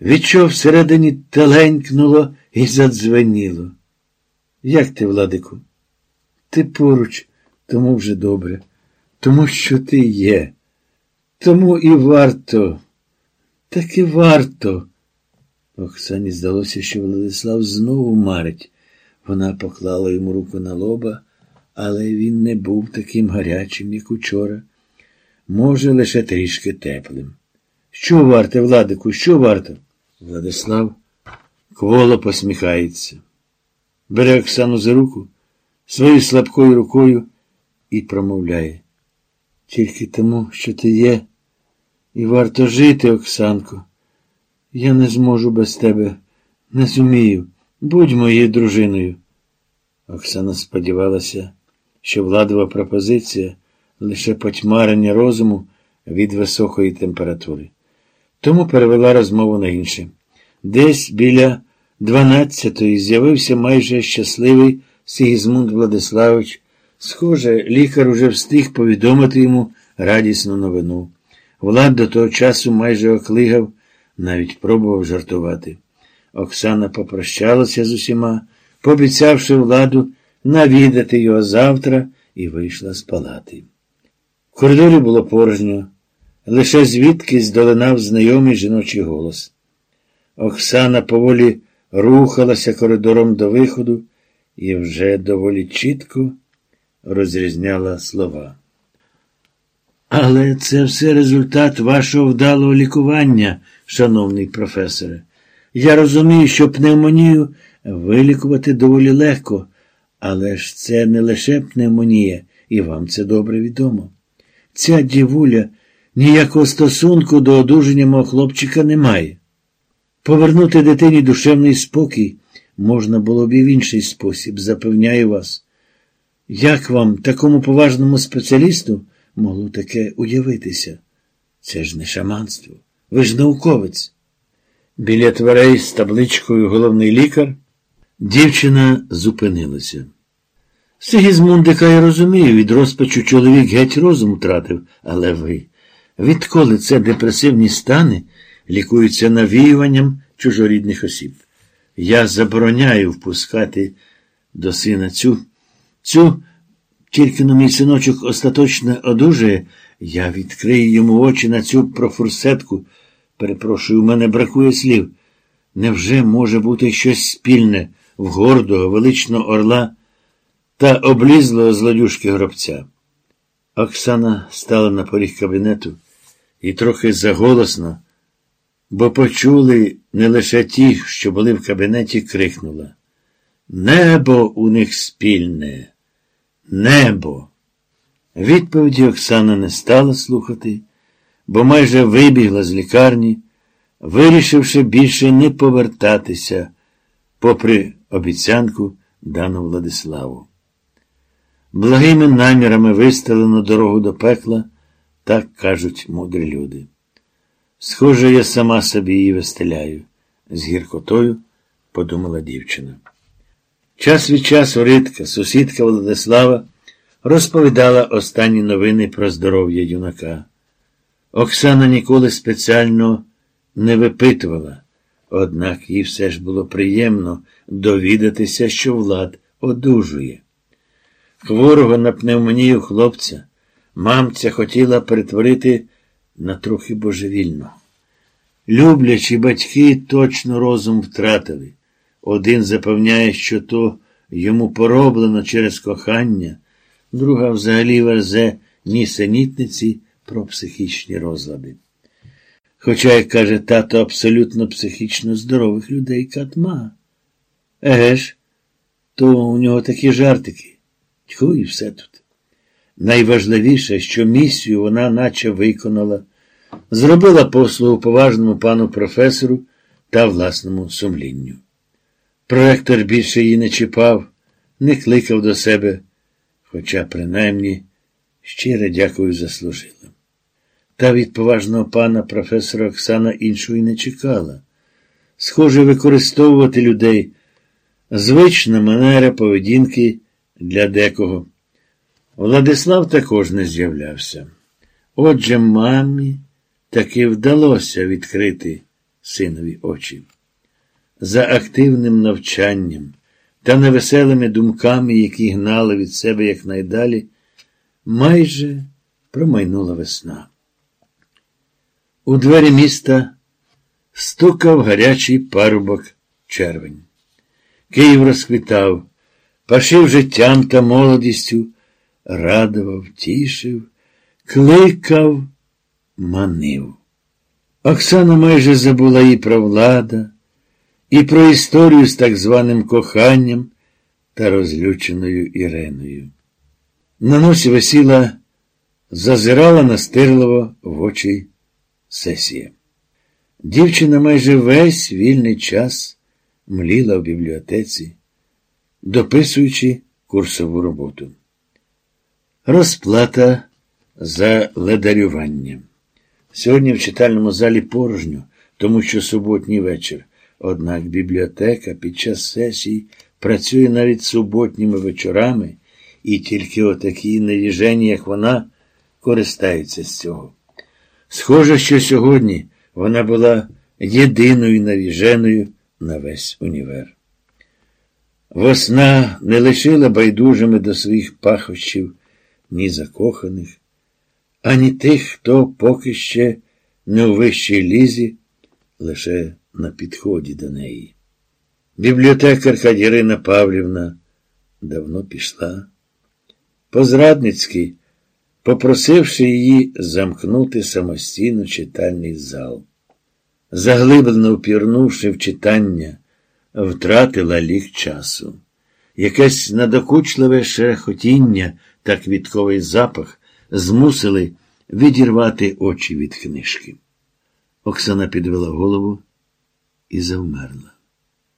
Відчув всередині теленькнуло і задзвеніло. Як ти, Владику? Ти поруч, тому вже добре, тому що ти є. Тому і варто, так і варто. Оксані здалося, що Владислав знову марить. Вона поклала йому руку на лоба, але він не був таким гарячим, як учора. Може, лише трішки теплим. Що варте, Владику, що варто? Владислав кволо посміхається. Бере Оксану за руку своєю слабкою рукою і промовляє. Тільки тому, що ти є, і варто жити, Оксанко. Я не зможу без тебе, не зумію. Будь моєю дружиною. Оксана сподівалася, що владова пропозиція лише потьмарення розуму від високої температури. Тому перевела розмову на інше. Десь біля дванадцятої з'явився майже щасливий Сигізмунд Владиславович. Схоже, лікар уже встиг повідомити йому радісну новину. Влад до того часу майже оклигав, навіть пробував жартувати. Оксана попрощалася з усіма, пообіцявши владу навідати його завтра, і вийшла з палати. В коридорі було порожньо, лише звідки здолинав знайомий жіночий голос. Оксана поволі рухалася коридором до виходу і вже доволі чітко розрізняла слова. Але це все результат вашого вдалого лікування, шановний професоре. Я розумію, що пневмонію вилікувати доволі легко, але ж це не лише пневмонія, і вам це добре відомо. Ця дівуля ніякого стосунку до одужання мого хлопчика не має. Повернути дитині душевний спокій можна було б і в інший спосіб, запевняю вас. Як вам, такому поважному спеціалісту, могло таке уявитися? Це ж не шаманство. Ви ж науковець. Біля дверей з табличкою головний лікар дівчина зупинилася. Сигізмундика я розумію, від розпачу чоловік геть розум втратив, але ви, відколи це депресивні стани лікуються навіюванням чужорідних осіб? Я забороняю впускати до сина цю, цю, тільки на мій синочок остаточно одужає, я відкрию йому очі на цю профурсетку. Перепрошую, у мене бракує слів. Невже може бути щось спільне в гордого, величного орла та облізлого злодюшки гробця? Оксана стала на поріг кабінету і трохи заголосно, бо почули не лише ті, що були в кабінеті, крикнула. Небо у них спільне, небо. Відповіді Оксана не стала слухати бо майже вибігла з лікарні, вирішивши більше не повертатися, попри обіцянку дану Владиславу. Благими намірами виставлено дорогу до пекла, так кажуть мудрі люди. Схоже, я сама собі її вистеляю, з гіркотою подумала дівчина. Час від часу Ритка, сусідка Владислава, розповідала останні новини про здоров'я юнака. Оксана ніколи спеціально не випитувала, однак їй все ж було приємно довідатися, що влад одужує. Хворого на пневмонію хлопця мамця хотіла перетворити на трохи божевільно. Люблячі батьки точно розум втратили. Один запевняє, що то йому пороблено через кохання, друга взагалі верзе нісенітниці про психічні розлади. Хоча, як каже тато, абсолютно психічно здорових людей катма. Еге ж, то у нього такі жартики. Тьху і все тут. Найважливіше, що місію вона наче виконала, зробила послугу поважному пану професору та власному сумлінню. Проректор більше її не чіпав, не кликав до себе, хоча, принаймні, щире дякую заслужила. Та від поважного пана професора Оксана іншої не чекала. Схоже, використовувати людей звична манера поведінки для декого. Владислав також не з'являвся. Отже, мамі таки вдалося відкрити синові очі. За активним навчанням та невеселими думками, які гнали від себе якнайдалі, майже промайнула весна. У двері міста стукав гарячий парубок червень. Київ розквітав, пашив життям та молодістю, радував, тішив, кликав, манив. Оксана майже забула і про влада, і про історію з так званим коханням та розлюченою Іреною. На носі весіла, зазирала настирливо в очі сесія. Дівчина майже весь вільний час мліла в бібліотеці, дописуючи курсову роботу. Розплата за ледарювання. Сьогодні в читальному залі порожньо, тому що суботній вечір. Однак бібліотека під час сесій працює навіть суботніми вечорами, і тільки отакі невіжені, як вона, користаються з цього. Схоже, що сьогодні вона була єдиною навіженою на весь універ. Весна не лишила байдужими до своїх пахощів ні закоханих, ані тих, хто поки ще не у вищій лізі, лише на підході до неї. Бібліотекарка Ірина Павлівна давно пішла. Позрадницький, попросивши її замкнути самостійно читальний зал. Заглиблено впірнувши в читання, втратила лік часу. Якесь надокучливе шерехотіння та квітковий запах змусили відірвати очі від книжки. Оксана підвела голову і завмерла.